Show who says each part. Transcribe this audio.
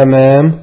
Speaker 1: Amen